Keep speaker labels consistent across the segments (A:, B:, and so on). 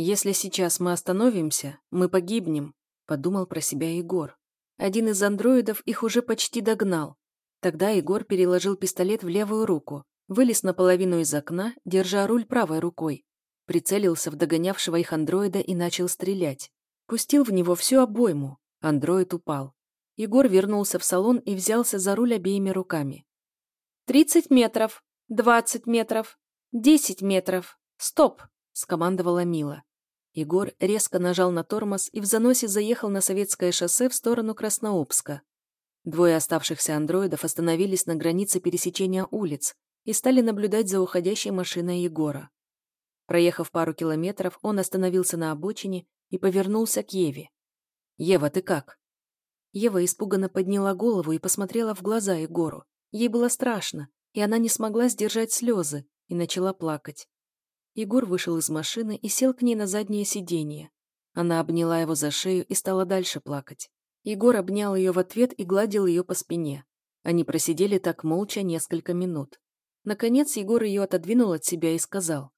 A: «Если сейчас мы остановимся, мы погибнем», — подумал про себя Егор. Один из андроидов их уже почти догнал. Тогда Егор переложил пистолет в левую руку, вылез наполовину из окна, держа руль правой рукой, прицелился в догонявшего их андроида и начал стрелять. Пустил в него всю обойму. Андроид упал. Егор вернулся в салон и взялся за руль обеими руками. «Тридцать метров! Двадцать метров! Десять метров! Стоп!» – скомандовала Мила. Егор резко нажал на тормоз и в заносе заехал на советское шоссе в сторону Краснообска. Двое оставшихся андроидов остановились на границе пересечения улиц и стали наблюдать за уходящей машиной Егора. Проехав пару километров, он остановился на обочине и повернулся к Еве. «Ева, ты как?» Ева испуганно подняла голову и посмотрела в глаза Егору. Ей было страшно, и она не смогла сдержать слезы и начала плакать. Егор вышел из машины и сел к ней на заднее сиденье. Она обняла его за шею и стала дальше плакать. Егор обнял ее в ответ и гладил ее по спине. Они просидели так молча несколько минут. Наконец Егор ее отодвинул от себя и сказал.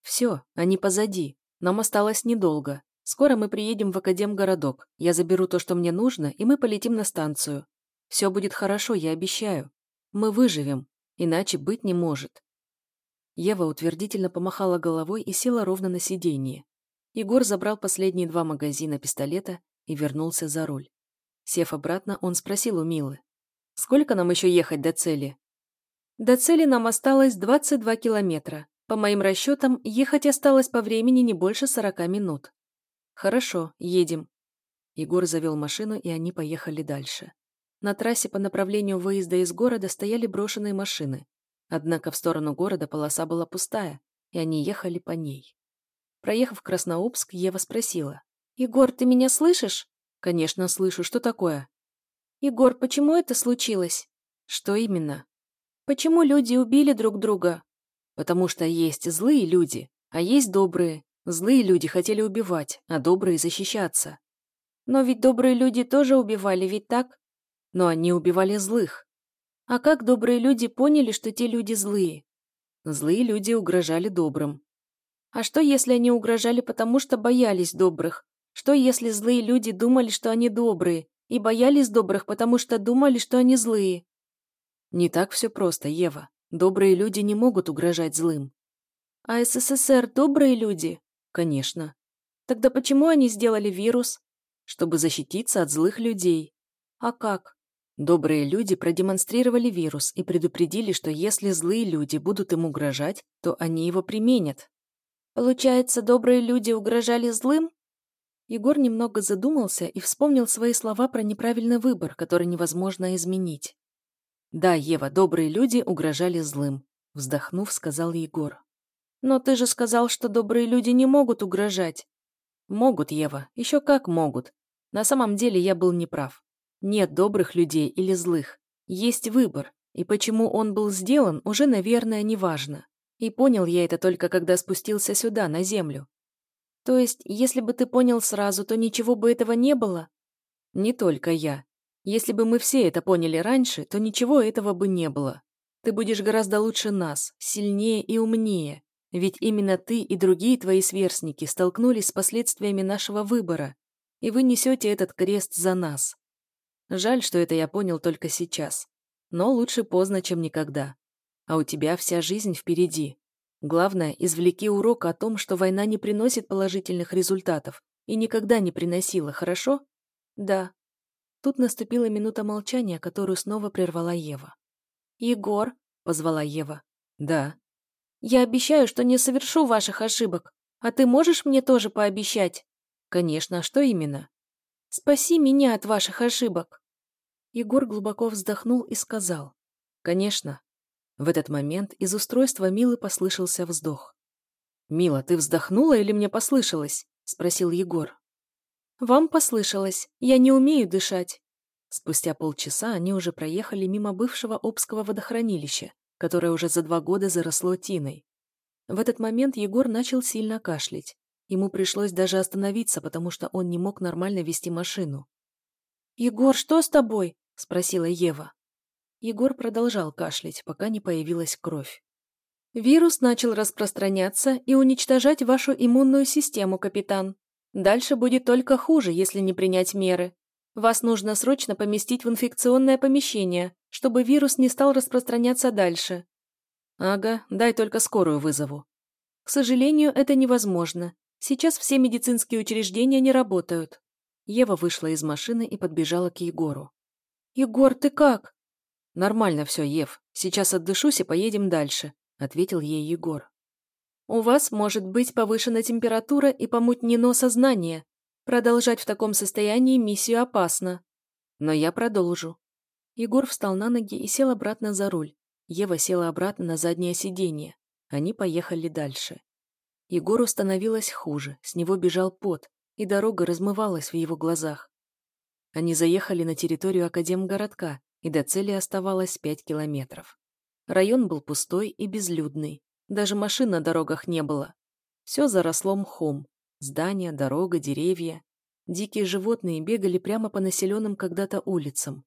A: «Все, они позади. Нам осталось недолго. Скоро мы приедем в Академгородок. Я заберу то, что мне нужно, и мы полетим на станцию. Все будет хорошо, я обещаю. Мы выживем, иначе быть не может». Ева утвердительно помахала головой и села ровно на сиденье. Егор забрал последние два магазина пистолета и вернулся за руль. Сев обратно, он спросил у Милы. «Сколько нам еще ехать до цели?» «До цели нам осталось 22 километра. По моим расчетам, ехать осталось по времени не больше 40 минут. «Хорошо, едем». Егор завел машину, и они поехали дальше. На трассе по направлению выезда из города стояли брошенные машины. Однако в сторону города полоса была пустая, и они ехали по ней. Проехав Краснообск, Ева спросила. «Егор, ты меня слышишь?» «Конечно, слышу. Что такое?» «Егор, почему это случилось?» «Что именно?» «Почему люди убили друг друга?» «Потому что есть злые люди, а есть добрые, Злые люди хотели убивать, а добрые защищаться. Но ведь добрые люди тоже убивали, ведь так? Но они убивали злых. А как добрые люди поняли, что те люди злые? Злые люди угрожали добрым. А что, если они угрожали, потому что боялись добрых? Что, если злые люди думали, что они добрые, и боялись добрых, потому что думали, что они злые? Не так все просто, Ева. Добрые люди не могут угрожать злым. А СССР добрые люди? Конечно. Тогда почему они сделали вирус? Чтобы защититься от злых людей. А как? Добрые люди продемонстрировали вирус и предупредили, что если злые люди будут им угрожать, то они его применят. Получается, добрые люди угрожали злым? Егор немного задумался и вспомнил свои слова про неправильный выбор, который невозможно изменить. «Да, Ева, добрые люди угрожали злым», — вздохнув, сказал Егор. Но ты же сказал, что добрые люди не могут угрожать. Могут, Ева, еще как могут. На самом деле я был неправ. Нет добрых людей или злых. Есть выбор, и почему он был сделан, уже, наверное, не важно. И понял я это только когда спустился сюда, на землю. То есть, если бы ты понял сразу, то ничего бы этого не было? Не только я. Если бы мы все это поняли раньше, то ничего этого бы не было. Ты будешь гораздо лучше нас, сильнее и умнее. Ведь именно ты и другие твои сверстники столкнулись с последствиями нашего выбора, и вы несете этот крест за нас. Жаль, что это я понял только сейчас. Но лучше поздно, чем никогда. А у тебя вся жизнь впереди. Главное, извлеки урок о том, что война не приносит положительных результатов и никогда не приносила, хорошо? Да. Тут наступила минута молчания, которую снова прервала Ева. «Егор», — позвала Ева. «Да». Я обещаю, что не совершу ваших ошибок. А ты можешь мне тоже пообещать? Конечно, что именно? Спаси меня от ваших ошибок. Егор глубоко вздохнул и сказал. Конечно. В этот момент из устройства Милы послышался вздох. «Мила, ты вздохнула или мне послышалось?» – спросил Егор. «Вам послышалось. Я не умею дышать». Спустя полчаса они уже проехали мимо бывшего Обского водохранилища, которое уже за два года заросло тиной. В этот момент Егор начал сильно кашлять. Ему пришлось даже остановиться, потому что он не мог нормально вести машину. «Егор, что с тобой?» – спросила Ева. Егор продолжал кашлять, пока не появилась кровь. Вирус начал распространяться и уничтожать вашу иммунную систему, капитан. Дальше будет только хуже, если не принять меры. Вас нужно срочно поместить в инфекционное помещение, чтобы вирус не стал распространяться дальше. Ага, дай только скорую вызову. К сожалению, это невозможно. Сейчас все медицинские учреждения не работают. Ева вышла из машины и подбежала к Егору. «Егор, ты как?» «Нормально все, Ев. Сейчас отдышусь и поедем дальше», — ответил ей Егор. «У вас может быть повышена температура и помутнено сознание. Продолжать в таком состоянии миссию опасно. Но я продолжу». Егор встал на ноги и сел обратно за руль. Ева села обратно на заднее сиденье. Они поехали дальше. Егору становилось хуже, с него бежал пот, и дорога размывалась в его глазах. Они заехали на территорию Академгородка, и до цели оставалось пять километров. Район был пустой и безлюдный. Даже машин на дорогах не было. Все заросло мхом. Здания, дорога, деревья. Дикие животные бегали прямо по населенным когда-то улицам.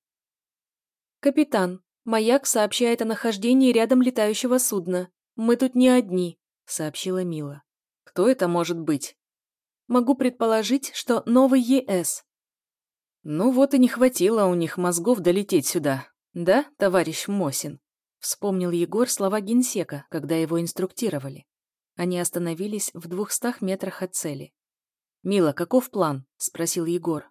A: «Капитан, маяк сообщает о нахождении рядом летающего судна. Мы тут не одни», — сообщила Мила. «Кто это может быть?» «Могу предположить, что новый ЕС». «Ну вот и не хватило у них мозгов долететь сюда, да, товарищ Мосин?» Вспомнил Егор слова генсека, когда его инструктировали. Они остановились в двухстах метрах от цели. «Мила, каков план?» – спросил Егор.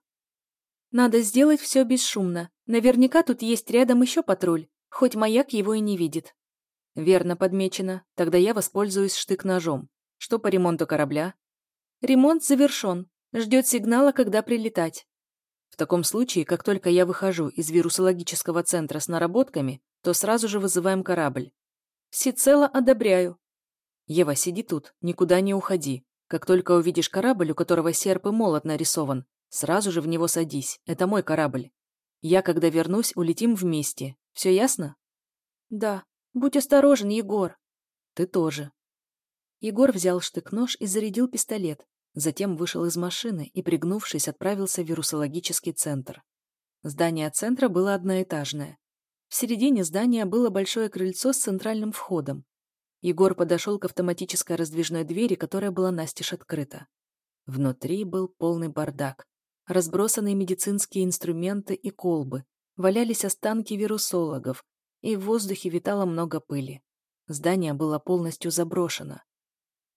A: «Надо сделать все бесшумно. Наверняка тут есть рядом еще патруль, хоть маяк его и не видит». «Верно подмечено. Тогда я воспользуюсь штык-ножом. Что по ремонту корабля?» «Ремонт завершен. Ждет сигнала, когда прилетать». В таком случае, как только я выхожу из вирусологического центра с наработками, то сразу же вызываем корабль. Всецело одобряю. Ева, сиди тут, никуда не уходи. Как только увидишь корабль, у которого серп и молот нарисован, сразу же в него садись. Это мой корабль. Я, когда вернусь, улетим вместе. Все ясно? Да. Будь осторожен, Егор. Ты тоже. Егор взял штык-нож и зарядил пистолет. Затем вышел из машины и, пригнувшись, отправился в вирусологический центр. Здание центра было одноэтажное. В середине здания было большое крыльцо с центральным входом. Егор подошел к автоматической раздвижной двери, которая была настежь открыта. Внутри был полный бардак. Разбросанные медицинские инструменты и колбы, валялись останки вирусологов, и в воздухе витало много пыли. Здание было полностью заброшено.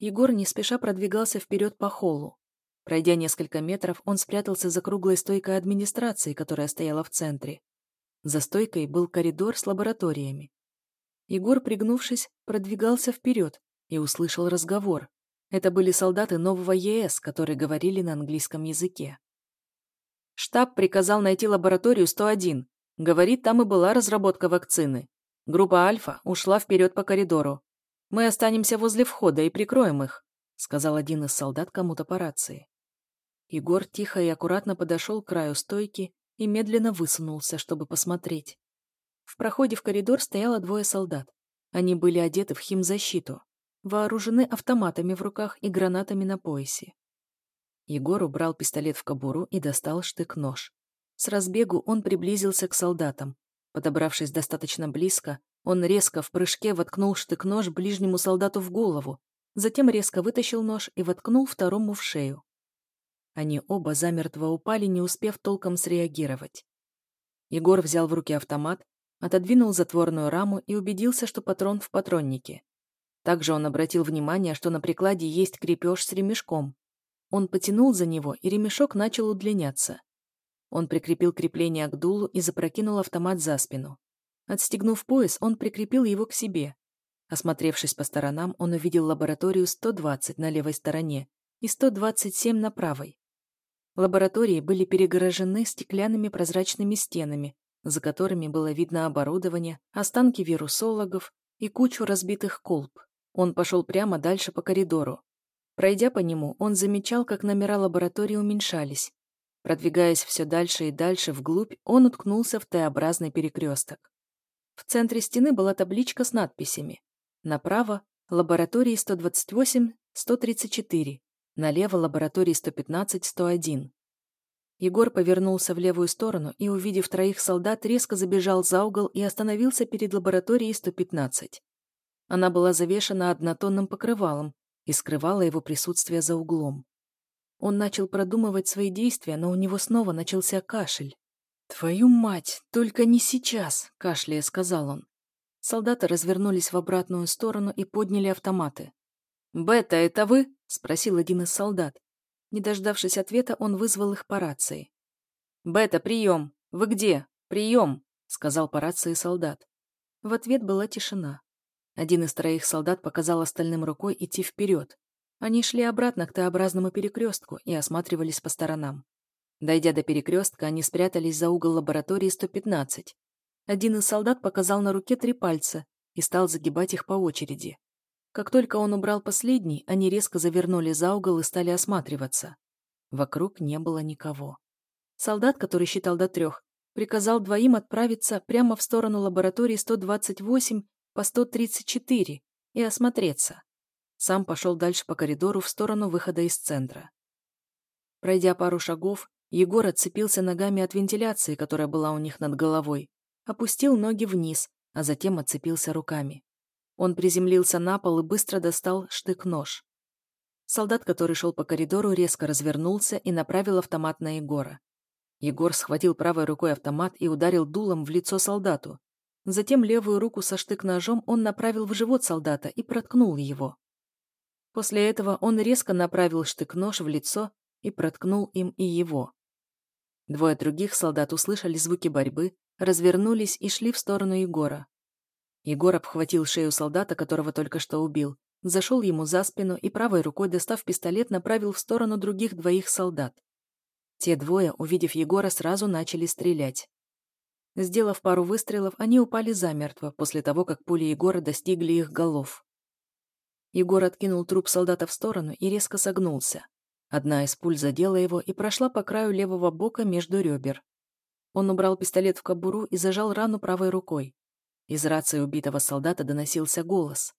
A: Егор не спеша продвигался вперед по холлу. Пройдя несколько метров, он спрятался за круглой стойкой администрации, которая стояла в центре. За стойкой был коридор с лабораториями. Егор, пригнувшись, продвигался вперед и услышал разговор. Это были солдаты нового ЕС, которые говорили на английском языке. Штаб приказал найти лабораторию 101. Говорит, там и была разработка вакцины. Группа Альфа ушла вперед по коридору. Мы останемся возле входа и прикроем их, сказал один из солдат кому-то по рации. Егор тихо и аккуратно подошел к краю стойки и медленно высунулся, чтобы посмотреть. В проходе в коридор стояло двое солдат. Они были одеты в химзащиту, вооружены автоматами в руках и гранатами на поясе. Егор убрал пистолет в кобуру и достал штык-нож. С разбегу он приблизился к солдатам. Подобравшись достаточно близко, он резко в прыжке воткнул штык-нож ближнему солдату в голову, затем резко вытащил нож и воткнул второму в шею. Они оба замертво упали, не успев толком среагировать. Егор взял в руки автомат, отодвинул затворную раму и убедился, что патрон в патроннике. Также он обратил внимание, что на прикладе есть крепеж с ремешком. Он потянул за него, и ремешок начал удлиняться. Он прикрепил крепление к дулу и запрокинул автомат за спину. Отстегнув пояс, он прикрепил его к себе. Осмотревшись по сторонам, он увидел лабораторию 120 на левой стороне и 127 на правой. Лаборатории были перегорожены стеклянными прозрачными стенами, за которыми было видно оборудование, останки вирусологов и кучу разбитых колб. Он пошел прямо дальше по коридору. Пройдя по нему, он замечал, как номера лаборатории уменьшались. Продвигаясь все дальше и дальше вглубь, он уткнулся в Т-образный перекресток. В центре стены была табличка с надписями. Направо – лаборатории 128-134, Налево лаборатории 115-101. Егор повернулся в левую сторону и, увидев троих солдат, резко забежал за угол и остановился перед лабораторией 115. Она была завешена однотонным покрывалом и скрывала его присутствие за углом. Он начал продумывать свои действия, но у него снова начался кашель. «Твою мать, только не сейчас!» – кашляя сказал он. Солдаты развернулись в обратную сторону и подняли автоматы. «Бета, это вы?» – спросил один из солдат. Не дождавшись ответа, он вызвал их по рации. «Бета, прием! Вы где? Прием!» – сказал по рации солдат. В ответ была тишина. Один из троих солдат показал остальным рукой идти вперед. Они шли обратно к Т-образному перекрестку и осматривались по сторонам. Дойдя до перекрестка, они спрятались за угол лаборатории 115. Один из солдат показал на руке три пальца и стал загибать их по очереди. Как только он убрал последний, они резко завернули за угол и стали осматриваться. Вокруг не было никого. Солдат, который считал до трех, приказал двоим отправиться прямо в сторону лаборатории 128 по 134 и осмотреться. Сам пошел дальше по коридору в сторону выхода из центра. Пройдя пару шагов, Егор отцепился ногами от вентиляции, которая была у них над головой, опустил ноги вниз, а затем отцепился руками. Он приземлился на пол и быстро достал штык-нож. Солдат, который шел по коридору, резко развернулся и направил автомат на Егора. Егор схватил правой рукой автомат и ударил дулом в лицо солдату. Затем левую руку со штык-ножом он направил в живот солдата и проткнул его. После этого он резко направил штык-нож в лицо и проткнул им и его. Двое других солдат услышали звуки борьбы, развернулись и шли в сторону Егора. Егор обхватил шею солдата, которого только что убил, зашел ему за спину и правой рукой, достав пистолет, направил в сторону других двоих солдат. Те двое, увидев Егора, сразу начали стрелять. Сделав пару выстрелов, они упали замертво после того, как пули Егора достигли их голов. Егор откинул труп солдата в сторону и резко согнулся. Одна из пуль задела его и прошла по краю левого бока между ребер. Он убрал пистолет в кобуру и зажал рану правой рукой. Из рации убитого солдата доносился голос.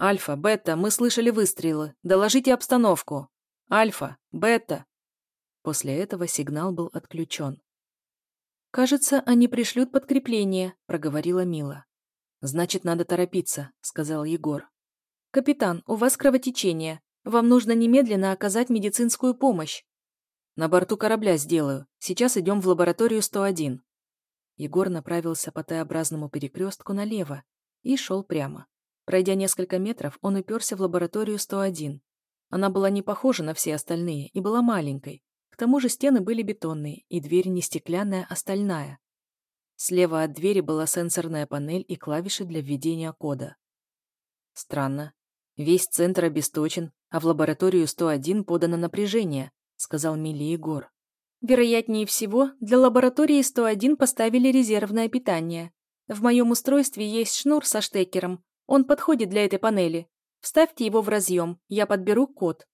A: «Альфа, Бета, мы слышали выстрелы. Доложите обстановку. Альфа, Бета». После этого сигнал был отключен. «Кажется, они пришлют подкрепление», — проговорила Мила. «Значит, надо торопиться», — сказал Егор. «Капитан, у вас кровотечение. Вам нужно немедленно оказать медицинскую помощь». «На борту корабля сделаю. Сейчас идем в лабораторию 101». Егор направился по Т-образному перекрестку налево и шел прямо. Пройдя несколько метров, он уперся в лабораторию 101. Она была не похожа на все остальные и была маленькой. К тому же стены были бетонные, и дверь не стеклянная, а стальная. Слева от двери была сенсорная панель и клавиши для введения кода. Странно. Весь центр обесточен, а в лабораторию 101 подано напряжение, сказал Милли Егор. Вероятнее всего, для лаборатории 101 поставили резервное питание. В моем устройстве есть шнур со штекером. Он подходит для этой панели. Вставьте его в разъем, я подберу код.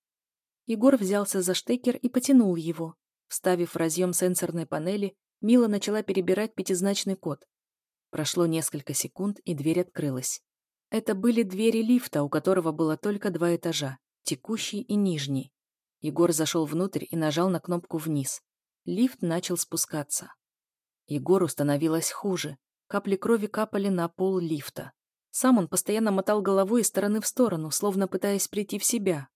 A: Егор взялся за штекер и потянул его. Вставив в разъем сенсорной панели, Мила начала перебирать пятизначный код. Прошло несколько секунд, и дверь открылась. Это были двери лифта, у которого было только два этажа, текущий и нижний. Егор зашел внутрь и нажал на кнопку «Вниз». Лифт начал спускаться. Егору становилось хуже. Капли крови капали на пол лифта. Сам он постоянно мотал головой из стороны в сторону, словно пытаясь прийти в себя.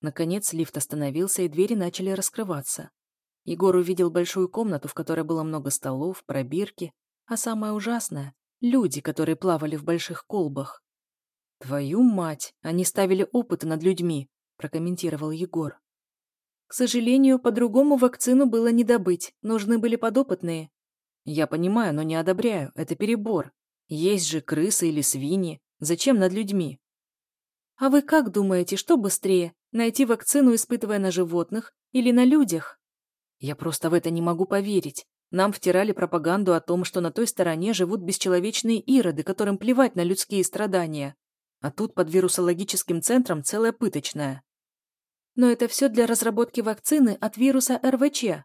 A: Наконец лифт остановился, и двери начали раскрываться. Егор увидел большую комнату, в которой было много столов, пробирки, а самое ужасное — люди, которые плавали в больших колбах. «Твою мать! Они ставили опыты над людьми», — прокомментировал Егор. К сожалению, по-другому вакцину было не добыть, нужны были подопытные. Я понимаю, но не одобряю, это перебор. Есть же крысы или свиньи, зачем над людьми? А вы как думаете, что быстрее, найти вакцину, испытывая на животных, или на людях? Я просто в это не могу поверить. Нам втирали пропаганду о том, что на той стороне живут бесчеловечные ироды, которым плевать на людские страдания. А тут под вирусологическим центром целая пыточная. Но это все для разработки вакцины от вируса РВЧ.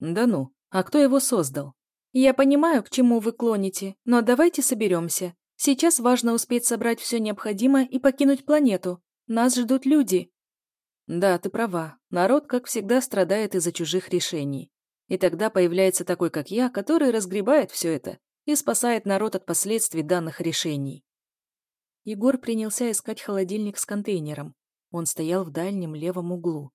A: Да ну, а кто его создал? Я понимаю, к чему вы клоните, но давайте соберемся. Сейчас важно успеть собрать все необходимое и покинуть планету. Нас ждут люди. Да, ты права. Народ, как всегда, страдает из-за чужих решений. И тогда появляется такой, как я, который разгребает все это и спасает народ от последствий данных решений. Егор принялся искать холодильник с контейнером. Он стоял в дальнем левом углу.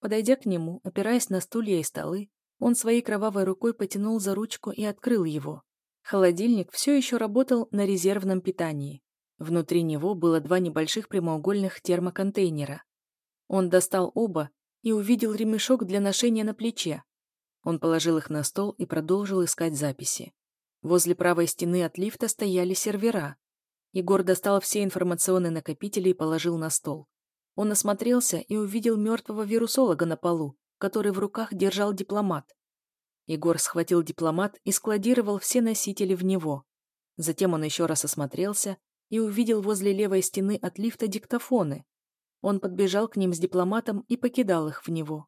A: Подойдя к нему, опираясь на стулья и столы, он своей кровавой рукой потянул за ручку и открыл его. Холодильник все еще работал на резервном питании. Внутри него было два небольших прямоугольных термоконтейнера. Он достал оба и увидел ремешок для ношения на плече. Он положил их на стол и продолжил искать записи. Возле правой стены от лифта стояли сервера. Егор достал все информационные накопители и положил на стол. Он осмотрелся и увидел мертвого вирусолога на полу, который в руках держал дипломат. Егор схватил дипломат и складировал все носители в него. Затем он еще раз осмотрелся и увидел возле левой стены от лифта диктофоны. Он подбежал к ним с дипломатом и покидал их в него.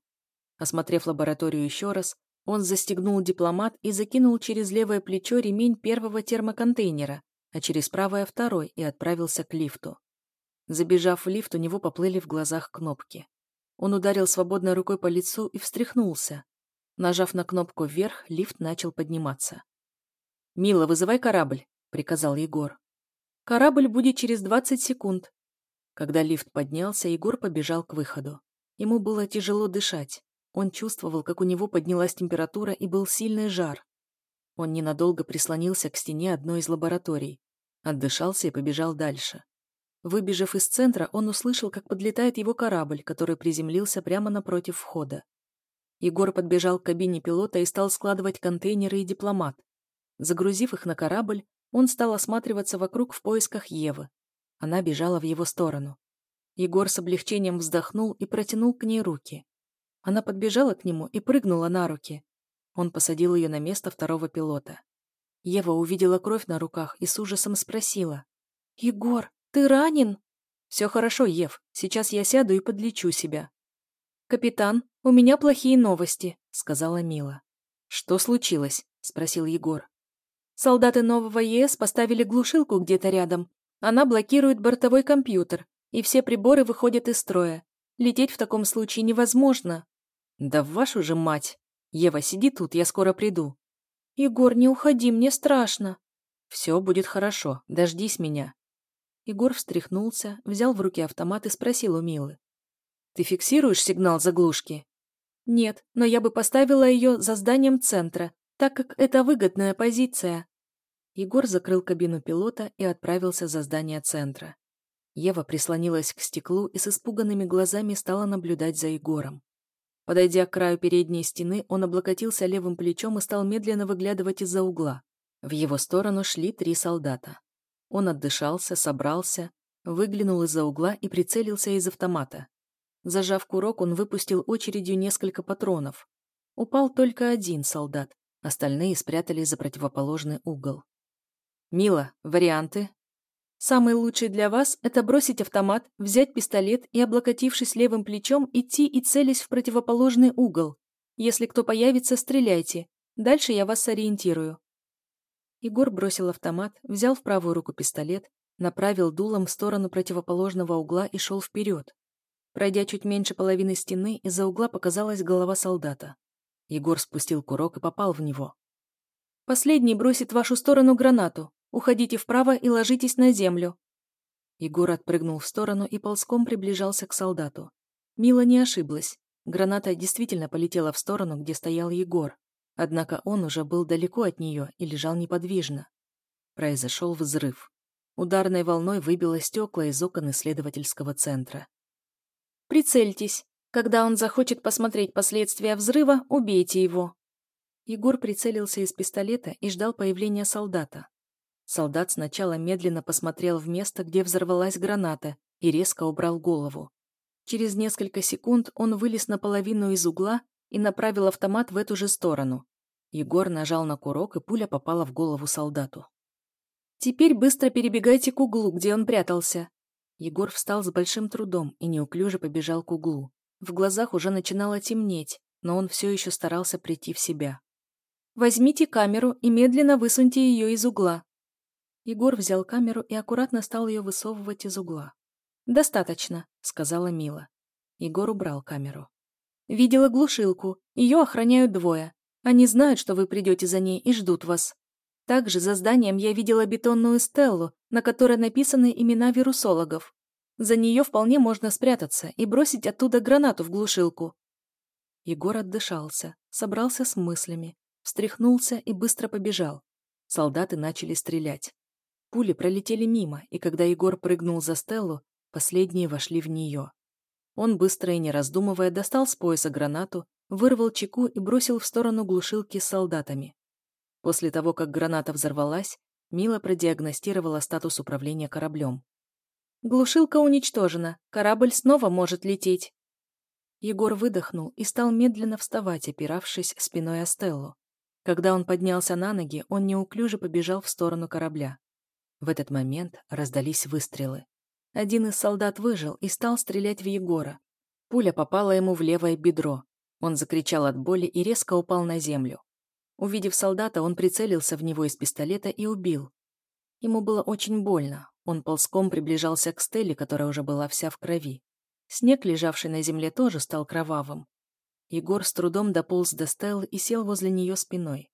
A: Осмотрев лабораторию еще раз, он застегнул дипломат и закинул через левое плечо ремень первого термоконтейнера, а через правое второй и отправился к лифту. Забежав в лифт, у него поплыли в глазах кнопки. Он ударил свободной рукой по лицу и встряхнулся. Нажав на кнопку вверх, лифт начал подниматься. «Мила, вызывай корабль», — приказал Егор. «Корабль будет через 20 секунд». Когда лифт поднялся, Егор побежал к выходу. Ему было тяжело дышать. Он чувствовал, как у него поднялась температура и был сильный жар. Он ненадолго прислонился к стене одной из лабораторий, отдышался и побежал дальше. Выбежав из центра, он услышал, как подлетает его корабль, который приземлился прямо напротив входа. Егор подбежал к кабине пилота и стал складывать контейнеры и дипломат. Загрузив их на корабль, он стал осматриваться вокруг в поисках Евы. Она бежала в его сторону. Егор с облегчением вздохнул и протянул к ней руки. Она подбежала к нему и прыгнула на руки. Он посадил ее на место второго пилота. Ева увидела кровь на руках и с ужасом спросила. «Егор, ты ранен?» «Все хорошо, Ев. Сейчас я сяду и подлечу себя». «Капитан, у меня плохие новости», — сказала Мила. «Что случилось?» — спросил Егор. «Солдаты нового ЕС поставили глушилку где-то рядом. Она блокирует бортовой компьютер, и все приборы выходят из строя. Лететь в таком случае невозможно». «Да вашу же мать! Ева, сиди тут, я скоро приду». «Егор, не уходи, мне страшно». «Все будет хорошо, дождись меня». Егор встряхнулся, взял в руки автомат и спросил у Милы. «Ты фиксируешь сигнал заглушки?» «Нет, но я бы поставила ее за зданием центра, так как это выгодная позиция». Егор закрыл кабину пилота и отправился за здание центра. Ева прислонилась к стеклу и с испуганными глазами стала наблюдать за Егором. Подойдя к краю передней стены, он облокотился левым плечом и стал медленно выглядывать из-за угла. В его сторону шли три солдата. Он отдышался, собрался, выглянул из-за угла и прицелился из автомата. Зажав курок, он выпустил очередью несколько патронов. Упал только один солдат, остальные спрятались за противоположный угол. «Мила, варианты?» Самый лучший для вас – это бросить автомат, взять пистолет и, облокотившись левым плечом, идти и целясь в противоположный угол. Если кто появится, стреляйте. Дальше я вас сориентирую. Егор бросил автомат, взял в правую руку пистолет, направил дулом в сторону противоположного угла и шел вперед. Пройдя чуть меньше половины стены, из-за угла показалась голова солдата. Егор спустил курок и попал в него. «Последний бросит в вашу сторону гранату. Уходите вправо и ложитесь на землю». Егор отпрыгнул в сторону и ползком приближался к солдату. Мила не ошиблась. Граната действительно полетела в сторону, где стоял Егор. Однако он уже был далеко от нее и лежал неподвижно. Произошел взрыв. Ударной волной выбило стекла из окон исследовательского центра. «Прицельтесь. Когда он захочет посмотреть последствия взрыва, убейте его». Егор прицелился из пистолета и ждал появления солдата. Солдат сначала медленно посмотрел в место, где взорвалась граната, и резко убрал голову. Через несколько секунд он вылез наполовину из угла и направил автомат в эту же сторону. Егор нажал на курок, и пуля попала в голову солдату. «Теперь быстро перебегайте к углу, где он прятался». Егор встал с большим трудом и неуклюже побежал к углу. В глазах уже начинало темнеть, но он все еще старался прийти в себя. «Возьмите камеру и медленно высуньте ее из угла», Егор взял камеру и аккуратно стал ее высовывать из угла. «Достаточно», — сказала Мила. Егор убрал камеру. «Видела глушилку. Ее охраняют двое. Они знают, что вы придете за ней и ждут вас». Также за зданием я видела бетонную стеллу, на которой написаны имена вирусологов. За нее вполне можно спрятаться и бросить оттуда гранату в глушилку. Егор отдышался, собрался с мыслями, встряхнулся и быстро побежал. Солдаты начали стрелять. Пули пролетели мимо, и когда Егор прыгнул за Стеллу, последние вошли в нее. Он, быстро и не раздумывая, достал с пояса гранату, вырвал чеку и бросил в сторону глушилки с солдатами. После того, как граната взорвалась, Мила продиагностировала статус управления кораблем. «Глушилка уничтожена. Корабль снова может лететь». Егор выдохнул и стал медленно вставать, опиравшись спиной о Стеллу. Когда он поднялся на ноги, он неуклюже побежал в сторону корабля. В этот момент раздались выстрелы. Один из солдат выжил и стал стрелять в Егора. Пуля попала ему в левое бедро. Он закричал от боли и резко упал на землю. Увидев солдата, он прицелился в него из пистолета и убил. Ему было очень больно. Он ползком приближался к Стелле, которая уже была вся в крови. Снег, лежавший на земле, тоже стал кровавым. Егор с трудом дополз до Стеллы и сел возле нее спиной.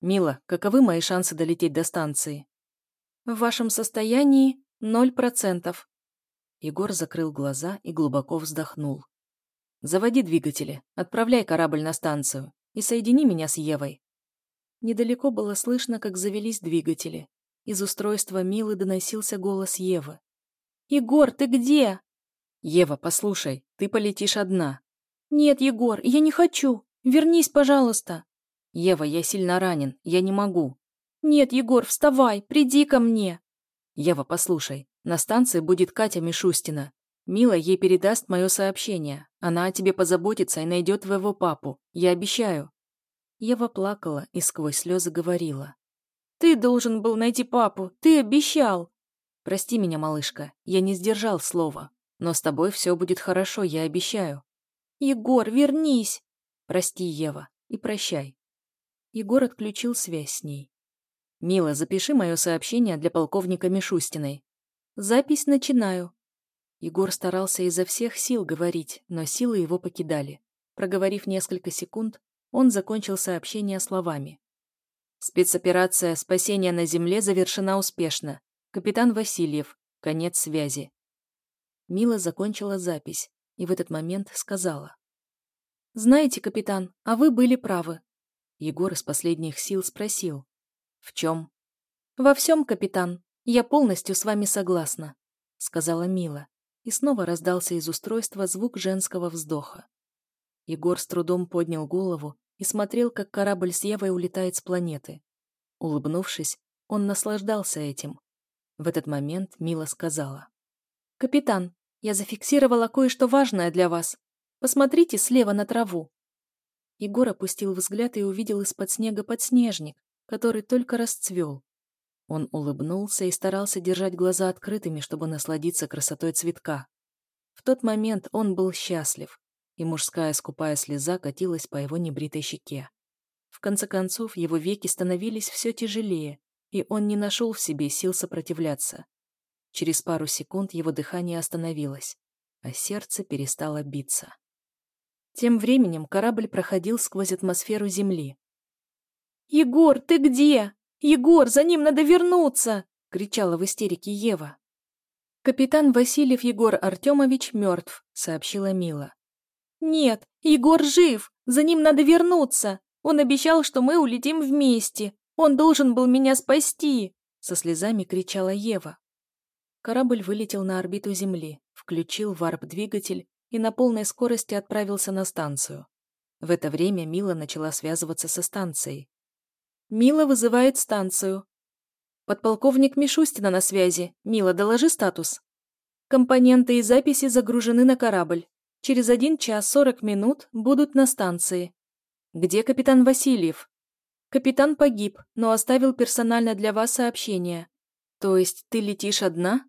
A: «Мила, каковы мои шансы долететь до станции?» «В вашем состоянии ноль процентов». Егор закрыл глаза и глубоко вздохнул. «Заводи двигатели, отправляй корабль на станцию и соедини меня с Евой». Недалеко было слышно, как завелись двигатели. Из устройства Милы доносился голос Евы. «Егор, ты где?» «Ева, послушай, ты полетишь одна». «Нет, Егор, я не хочу. Вернись, пожалуйста». «Ева, я сильно ранен, я не могу». «Нет, Егор, вставай, приди ко мне». «Ева, послушай, на станции будет Катя Мишустина. Мила ей передаст мое сообщение. Она о тебе позаботится и найдет твоего папу. Я обещаю». Ева плакала и сквозь слезы говорила. «Ты должен был найти папу. Ты обещал». «Прости меня, малышка. Я не сдержал слова. Но с тобой все будет хорошо, я обещаю». «Егор, вернись!» «Прости, Ева, и прощай». Егор отключил связь с ней. «Мила, запиши мое сообщение для полковника Мишустиной». «Запись начинаю», Егор старался изо всех сил говорить, но силы его покидали. Проговорив несколько секунд, он закончил сообщение словами. «Спецоперация «Спасение на земле» завершена успешно. Капитан Васильев. Конец связи». Мила закончила запись и в этот момент сказала. «Знаете, капитан, а вы были правы». Егор из последних сил спросил. «В чем?» «Во всем, капитан. Я полностью с вами согласна», — сказала Мила и снова раздался из устройства звук женского вздоха. Егор с трудом поднял голову и смотрел, как корабль с Евой улетает с планеты. Улыбнувшись, он наслаждался этим. В этот момент Мила сказала. «Капитан, я зафиксировала кое-что важное для вас. Посмотрите слева на траву». Егор опустил взгляд и увидел из-под снега подснежник, который только расцвел. Он улыбнулся и старался держать глаза открытыми, чтобы насладиться красотой цветка. В тот момент он был счастлив, и мужская скупая слеза катилась по его небритой щеке. В конце концов, его веки становились все тяжелее, и он не нашел в себе сил сопротивляться. Через пару секунд его дыхание остановилось, а сердце перестало биться. Тем временем корабль проходил сквозь атмосферу Земли. «Егор, ты где?» «Егор, за ним надо вернуться!» — кричала в истерике Ева. «Капитан Васильев Егор Артемович мертв», — сообщила Мила. «Нет, Егор жив! За ним надо вернуться! Он обещал, что мы улетим вместе! Он должен был меня спасти!» Со слезами кричала Ева. Корабль вылетел на орбиту Земли, включил варп-двигатель и на полной скорости отправился на станцию. В это время Мила начала связываться со станцией. Мила вызывает станцию. Подполковник Мишустина на связи. Мила, доложи статус. Компоненты и записи загружены на корабль. Через один час сорок минут будут на станции. Где капитан Васильев? Капитан погиб, но оставил персонально для вас сообщение. То есть ты летишь одна?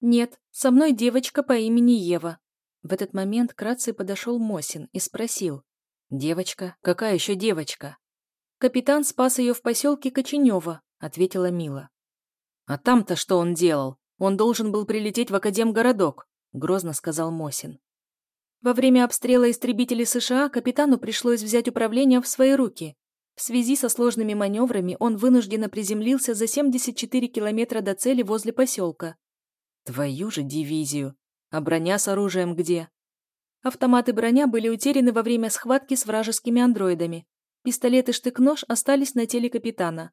A: Нет, со мной девочка по имени Ева. В этот момент к рации подошел Мосин и спросил. «Девочка? Какая еще девочка?» «Капитан спас ее в поселке Коченева», — ответила Мила. «А там-то что он делал? Он должен был прилететь в Академгородок», — грозно сказал Мосин. Во время обстрела истребителей США капитану пришлось взять управление в свои руки. В связи со сложными маневрами он вынужденно приземлился за 74 километра до цели возле поселка. Твою же дивизию. А броня с оружием где? Автоматы броня были утеряны во время схватки с вражескими андроидами. Пистолет и штык-нож остались на теле капитана.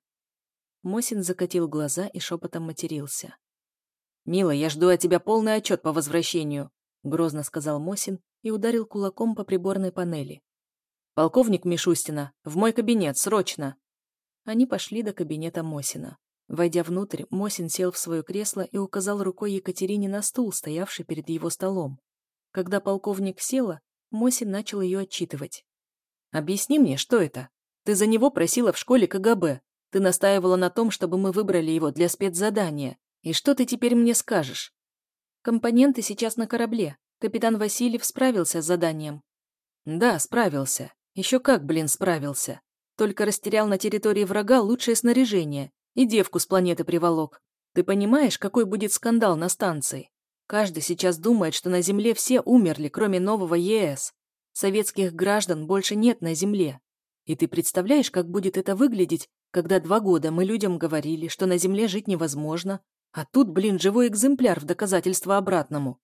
A: Мосин закатил глаза и шепотом матерился. «Мила, я жду от тебя полный отчет по возвращению», — грозно сказал Мосин и ударил кулаком по приборной панели. «Полковник Мишустина, в мой кабинет, срочно!» Они пошли до кабинета Мосина. Войдя внутрь, Мосин сел в свое кресло и указал рукой Екатерине на стул, стоявший перед его столом. Когда полковник села, Мосин начал ее отчитывать. «Объясни мне, что это? Ты за него просила в школе КГБ. Ты настаивала на том, чтобы мы выбрали его для спецзадания. И что ты теперь мне скажешь? Компоненты сейчас на корабле. Капитан Васильев справился с заданием. Да, справился. Еще как, блин, справился. Только растерял на территории врага лучшее снаряжение и девку с планеты приволок. Ты понимаешь, какой будет скандал на станции? Каждый сейчас думает, что на Земле все умерли, кроме нового ЕС. Советских граждан больше нет на Земле. И ты представляешь, как будет это выглядеть, когда два года мы людям говорили, что на Земле жить невозможно, а тут, блин, живой экземпляр в доказательство обратному.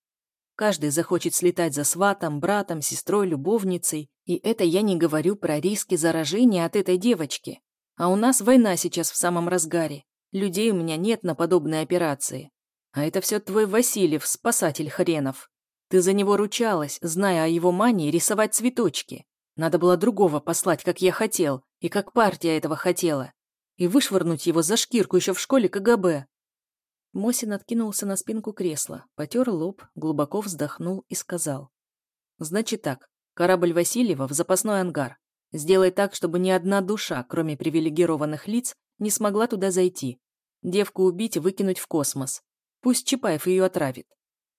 A: Каждый захочет слетать за сватом, братом, сестрой, любовницей. И это я не говорю про риски заражения от этой девочки. А у нас война сейчас в самом разгаре. Людей у меня нет на подобные операции. А это все твой Васильев, спасатель хренов. Ты за него ручалась, зная о его мании рисовать цветочки. Надо было другого послать, как я хотел, и как партия этого хотела. И вышвырнуть его за шкирку еще в школе КГБ. Мосин откинулся на спинку кресла, потер лоб, глубоко вздохнул и сказал. «Значит так, корабль Васильева в запасной ангар. Сделай так, чтобы ни одна душа, кроме привилегированных лиц, не смогла туда зайти. Девку убить и выкинуть в космос. Пусть Чапаев ее отравит.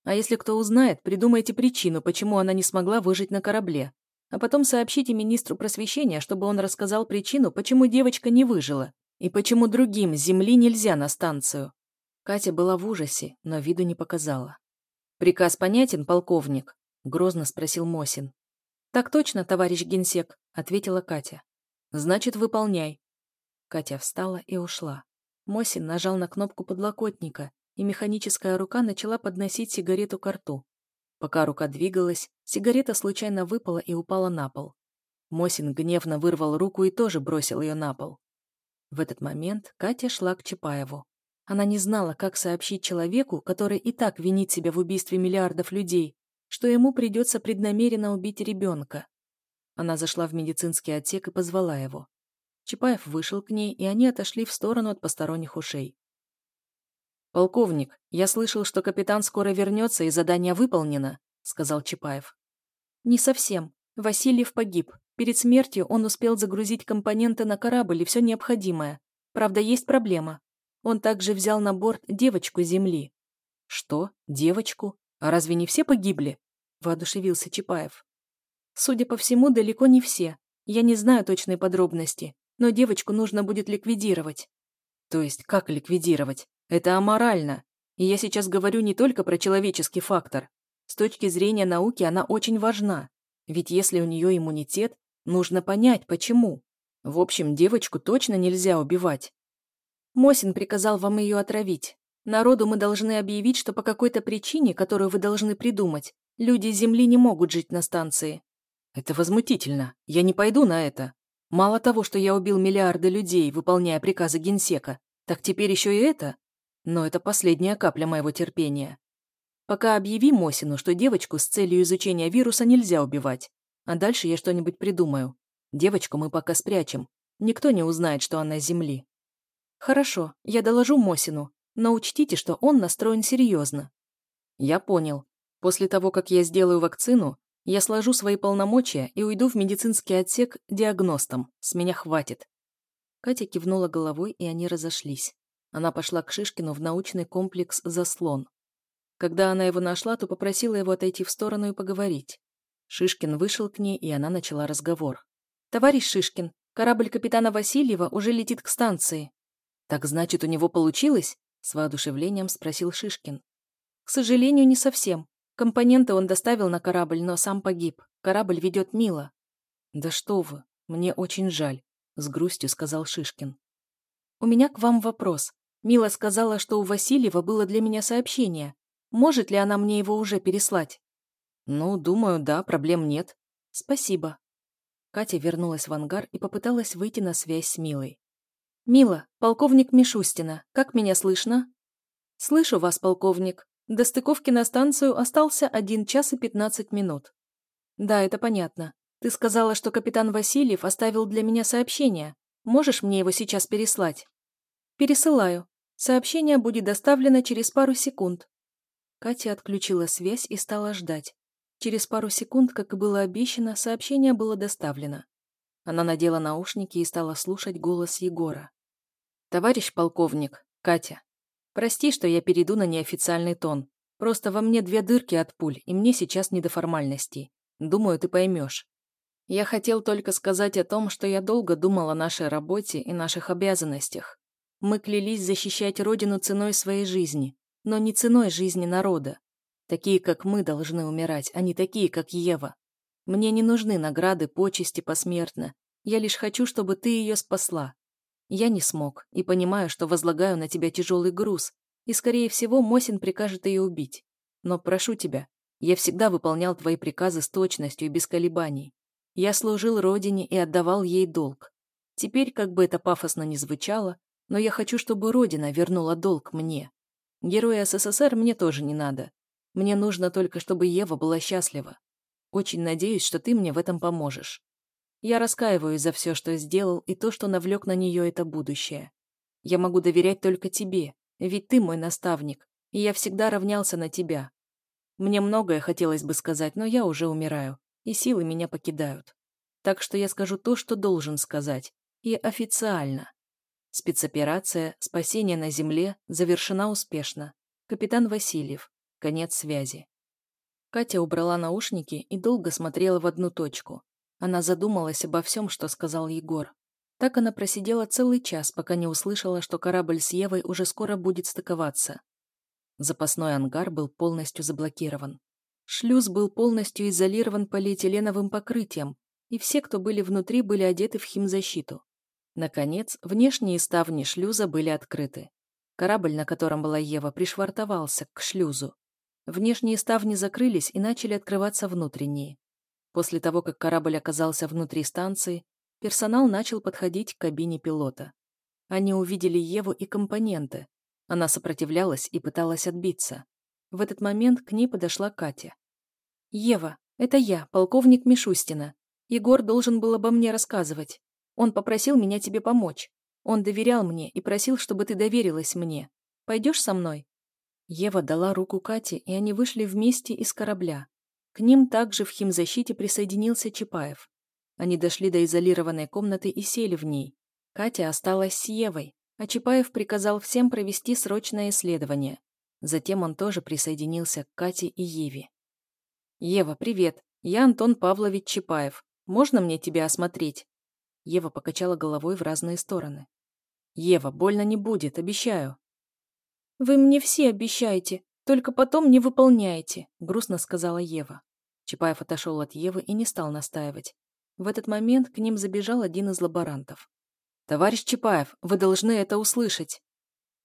A: А если кто узнает, придумайте причину, почему она не смогла выжить на корабле. А потом сообщите министру просвещения, чтобы он рассказал причину, почему девочка не выжила и почему другим с Земли нельзя на станцию. Катя была в ужасе, но виду не показала. «Приказ понятен, полковник?» — грозно спросил Мосин. «Так точно, товарищ генсек», — ответила Катя. «Значит, выполняй». Катя встала и ушла. Мосин нажал на кнопку подлокотника, и механическая рука начала подносить сигарету к рту. Пока рука двигалась, сигарета случайно выпала и упала на пол. Мосин гневно вырвал руку и тоже бросил ее на пол. В этот момент Катя шла к Чапаеву. Она не знала, как сообщить человеку, который и так винит себя в убийстве миллиардов людей, что ему придется преднамеренно убить ребенка. Она зашла в медицинский отсек и позвала его. Чапаев вышел к ней, и они отошли в сторону от посторонних ушей. «Полковник, я слышал, что капитан скоро вернется и задание выполнено», — сказал Чапаев. «Не совсем. Васильев погиб. Перед смертью он успел загрузить компоненты на корабль и все необходимое. Правда, есть проблема. Он также взял на борт девочку Земли. Что? Девочку? А разве не все погибли? Воодушевился Чапаев. Судя по всему, далеко не все. Я не знаю точной подробности, но девочку нужно будет ликвидировать. То есть как ликвидировать? Это аморально. И я сейчас говорю не только про человеческий фактор. С точки зрения науки она очень важна. Ведь если у нее иммунитет, нужно понять, почему. В общем, девочку точно нельзя убивать. Мосин приказал вам ее отравить. Народу мы должны объявить, что по какой-то причине, которую вы должны придумать, люди Земли не могут жить на станции. Это возмутительно. Я не пойду на это. Мало того, что я убил миллиарды людей, выполняя приказы генсека, так теперь еще и это? Но это последняя капля моего терпения. Пока объяви Мосину, что девочку с целью изучения вируса нельзя убивать. А дальше я что-нибудь придумаю. Девочку мы пока спрячем. Никто не узнает, что она с Земли. «Хорошо, я доложу Мосину, но учтите, что он настроен серьезно». «Я понял. После того, как я сделаю вакцину, я сложу свои полномочия и уйду в медицинский отсек диагностом. С меня хватит». Катя кивнула головой, и они разошлись. Она пошла к Шишкину в научный комплекс «Заслон». Когда она его нашла, то попросила его отойти в сторону и поговорить. Шишкин вышел к ней, и она начала разговор. «Товарищ Шишкин, корабль капитана Васильева уже летит к станции. «Так значит, у него получилось?» — с воодушевлением спросил Шишкин. «К сожалению, не совсем. Компоненты он доставил на корабль, но сам погиб. Корабль ведет Мила». «Да что вы, мне очень жаль. — с грустью сказал Шишкин. «У меня к вам вопрос. Мила сказала, что у Васильева было для меня сообщение. Может ли она мне его уже переслать?» «Ну, думаю, да, проблем нет». «Спасибо». Катя вернулась в ангар и попыталась выйти на связь с Милой. «Мила, полковник Мишустина, как меня слышно?» «Слышу вас, полковник. До стыковки на станцию остался один час и пятнадцать минут». «Да, это понятно. Ты сказала, что капитан Васильев оставил для меня сообщение. Можешь мне его сейчас переслать?» «Пересылаю. Сообщение будет доставлено через пару секунд». Катя отключила связь и стала ждать. Через пару секунд, как и было обещано, сообщение было доставлено. Она надела наушники и стала слушать голос Егора. «Товарищ полковник, Катя, прости, что я перейду на неофициальный тон. Просто во мне две дырки от пуль, и мне сейчас не до формальностей. Думаю, ты поймешь. Я хотел только сказать о том, что я долго думал о нашей работе и наших обязанностях. Мы клялись защищать Родину ценой своей жизни, но не ценой жизни народа. Такие, как мы, должны умирать, а не такие, как Ева. Мне не нужны награды, почести посмертно. Я лишь хочу, чтобы ты ее спасла. Я не смог, и понимаю, что возлагаю на тебя тяжелый груз, и, скорее всего, Мосин прикажет ее убить. Но прошу тебя, я всегда выполнял твои приказы с точностью и без колебаний. Я служил Родине и отдавал ей долг. Теперь, как бы это пафосно ни звучало, но я хочу, чтобы Родина вернула долг мне. Героя СССР мне тоже не надо. Мне нужно только, чтобы Ева была счастлива. Очень надеюсь, что ты мне в этом поможешь. Я раскаиваюсь за все, что сделал, и то, что навлек на нее это будущее. Я могу доверять только тебе, ведь ты мой наставник, и я всегда равнялся на тебя. Мне многое хотелось бы сказать, но я уже умираю, и силы меня покидают. Так что я скажу то, что должен сказать, и официально. Спецоперация «Спасение на земле» завершена успешно. Капитан Васильев. Конец связи. Катя убрала наушники и долго смотрела в одну точку. Она задумалась обо всем, что сказал Егор. Так она просидела целый час, пока не услышала, что корабль с Евой уже скоро будет стыковаться. Запасной ангар был полностью заблокирован. Шлюз был полностью изолирован полиэтиленовым покрытием, и все, кто были внутри, были одеты в химзащиту. Наконец, внешние ставни шлюза были открыты. Корабль, на котором была Ева, пришвартовался к шлюзу. Внешние ставни закрылись и начали открываться внутренние. После того, как корабль оказался внутри станции, персонал начал подходить к кабине пилота. Они увидели Еву и компоненты. Она сопротивлялась и пыталась отбиться. В этот момент к ней подошла Катя. «Ева, это я, полковник Мишустина. Егор должен был обо мне рассказывать. Он попросил меня тебе помочь. Он доверял мне и просил, чтобы ты доверилась мне. Пойдешь со мной?» Ева дала руку Кате, и они вышли вместе из корабля. К ним также в химзащите присоединился Чапаев. Они дошли до изолированной комнаты и сели в ней. Катя осталась с Евой, а Чапаев приказал всем провести срочное исследование. Затем он тоже присоединился к Кате и Еве. «Ева, привет. Я Антон Павлович Чапаев. Можно мне тебя осмотреть?» Ева покачала головой в разные стороны. «Ева, больно не будет, обещаю». «Вы мне все обещаете, только потом не выполняете», грустно сказала Ева. Чапаев отошел от Евы и не стал настаивать. В этот момент к ним забежал один из лаборантов. «Товарищ Чапаев, вы должны это услышать!»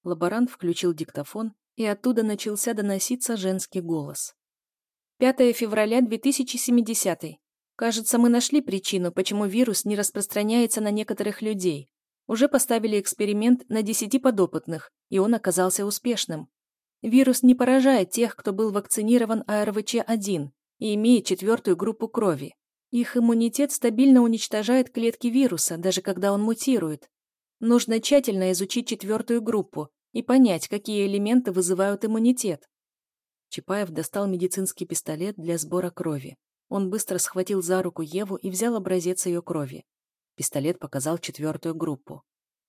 A: Лаборант включил диктофон, и оттуда начался доноситься женский голос. 5 февраля 2070 Кажется, мы нашли причину, почему вирус не распространяется на некоторых людей. Уже поставили эксперимент на 10 подопытных, и он оказался успешным. Вирус не поражает тех, кто был вакцинирован АРВЧ-1 и имеет четвертую группу крови. Их иммунитет стабильно уничтожает клетки вируса, даже когда он мутирует. Нужно тщательно изучить четвертую группу и понять, какие элементы вызывают иммунитет. Чапаев достал медицинский пистолет для сбора крови. Он быстро схватил за руку Еву и взял образец ее крови. Пистолет показал четвертую группу.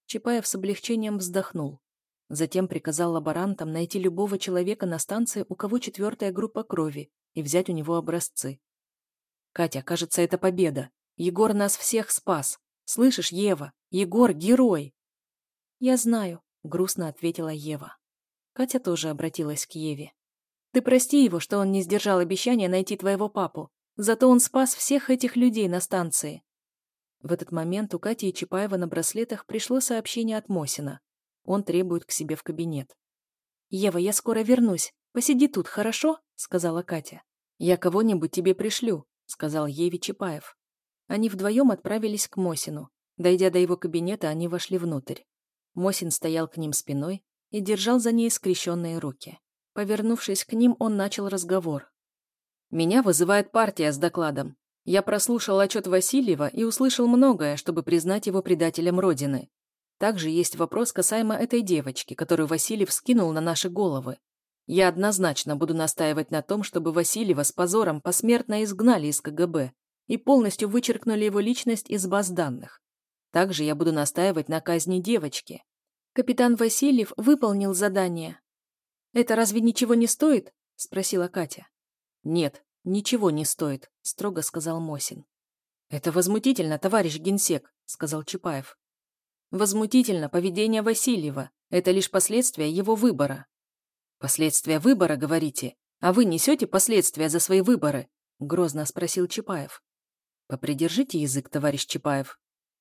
A: Чапаев с облегчением вздохнул. Затем приказал лаборантам найти любого человека на станции, у кого четвертая группа крови, и взять у него образцы. «Катя, кажется, это победа. Егор нас всех спас. Слышишь, Ева? Егор — герой!» «Я знаю», — грустно ответила Ева. Катя тоже обратилась к Еве. «Ты прости его, что он не сдержал обещания найти твоего папу. Зато он спас всех этих людей на станции. В этот момент у Кати и Чапаева на браслетах пришло сообщение от Мосина. Он требует к себе в кабинет. «Ева, я скоро вернусь. Посиди тут, хорошо?» — сказала Катя. «Я кого-нибудь тебе пришлю», — сказал Еве Чапаев. Они вдвоем отправились к Мосину. Дойдя до его кабинета, они вошли внутрь. Мосин стоял к ним спиной и держал за ней скрещенные руки. Повернувшись к ним, он начал разговор. «Меня вызывает партия с докладом. Я прослушал отчет Васильева и услышал многое, чтобы признать его предателем Родины. Также есть вопрос касаемо этой девочки, которую Васильев скинул на наши головы. Я однозначно буду настаивать на том, чтобы Васильева с позором посмертно изгнали из КГБ и полностью вычеркнули его личность из баз данных. Также я буду настаивать на казни девочки. Капитан Васильев выполнил задание. «Это разве ничего не стоит?» – спросила Катя. «Нет, ничего не стоит», – строго сказал Мосин. «Это возмутительно, товарищ генсек», – сказал Чапаев. «Возмутительно поведение Васильева. Это лишь последствия его выбора». «Последствия выбора, говорите? А вы несете последствия за свои выборы?» – грозно спросил Чапаев. «Попридержите язык, товарищ Чапаев».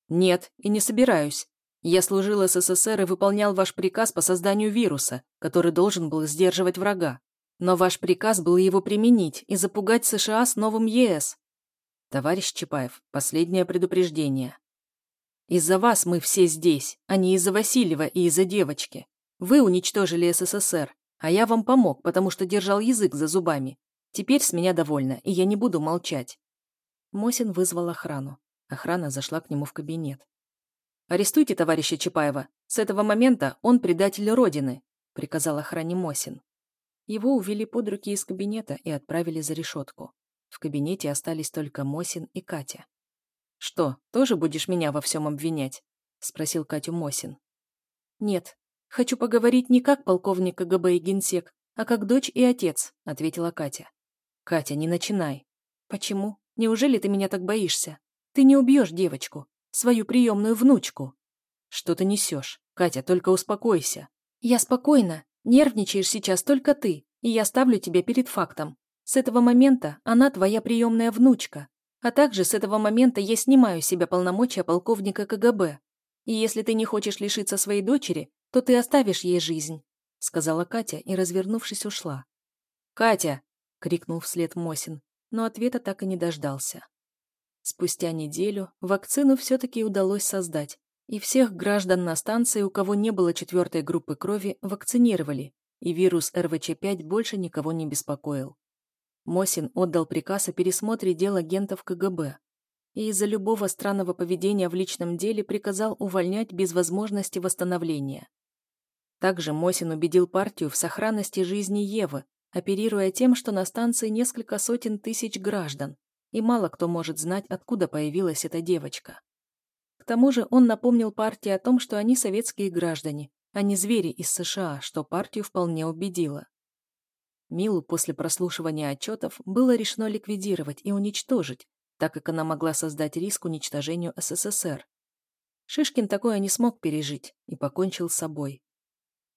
A: «Нет, и не собираюсь. Я служил СССР и выполнял ваш приказ по созданию вируса, который должен был сдерживать врага. Но ваш приказ был его применить и запугать США с новым ЕС. Товарищ Чапаев, последнее предупреждение. Из-за вас мы все здесь, а не из-за Васильева и из-за девочки. Вы уничтожили СССР, а я вам помог, потому что держал язык за зубами. Теперь с меня довольно, и я не буду молчать». Мосин вызвал охрану. Охрана зашла к нему в кабинет. «Арестуйте товарища Чапаева. С этого момента он предатель Родины», — приказал охране Мосин. Его увели под руки из кабинета и отправили за решетку. В кабинете остались только Мосин и Катя. «Что, тоже будешь меня во всем обвинять?» — спросил Катю Мосин. «Нет, хочу поговорить не как полковник КГБ и генсек, а как дочь и отец», — ответила Катя. «Катя, не начинай». «Почему? Неужели ты меня так боишься? Ты не убьешь девочку, свою приемную внучку». «Что ты несешь? Катя, только успокойся». «Я спокойна. Нервничаешь сейчас только ты, и я ставлю тебя перед фактом. С этого момента она твоя приемная внучка, а также с этого момента я снимаю с себя полномочия полковника КГБ. И если ты не хочешь лишиться своей дочери, то ты оставишь ей жизнь», — сказала Катя и, развернувшись, ушла. «Катя!» — крикнул вслед Мосин, но ответа так и не дождался. Спустя неделю вакцину все-таки удалось создать, и всех граждан на станции, у кого не было четвертой группы крови, вакцинировали, и вирус РВЧ-5 больше никого не беспокоил. Мосин отдал приказ о пересмотре дел агентов КГБ и из-за любого странного поведения в личном деле приказал увольнять без возможности восстановления. Также Мосин убедил партию в сохранности жизни Евы, оперируя тем, что на станции несколько сотен тысяч граждан, и мало кто может знать, откуда появилась эта девочка. Тому же он напомнил партии о том, что они советские граждане, а не звери из США, что партию вполне убедило. Милу после прослушивания отчетов было решено ликвидировать и уничтожить, так как она могла создать риск уничтожению СССР. Шишкин такое не смог пережить и покончил с собой.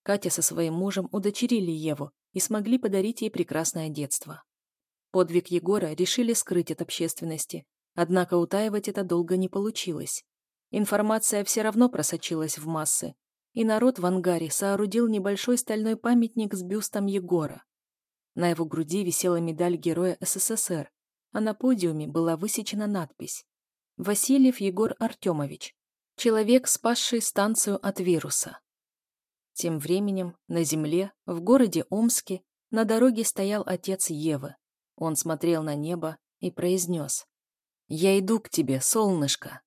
A: Катя со своим мужем удочерили Еву и смогли подарить ей прекрасное детство. Подвиг Егора решили скрыть от общественности, однако утаивать это долго не получилось. Информация все равно просочилась в массы, и народ в ангаре соорудил небольшой стальной памятник с бюстом Егора. На его груди висела медаль Героя СССР, а на подиуме была высечена надпись «Васильев Егор Артемович, человек, спасший станцию от вируса». Тем временем на земле, в городе Омске, на дороге стоял отец Евы. Он смотрел на небо и произнес «Я иду к тебе, солнышко».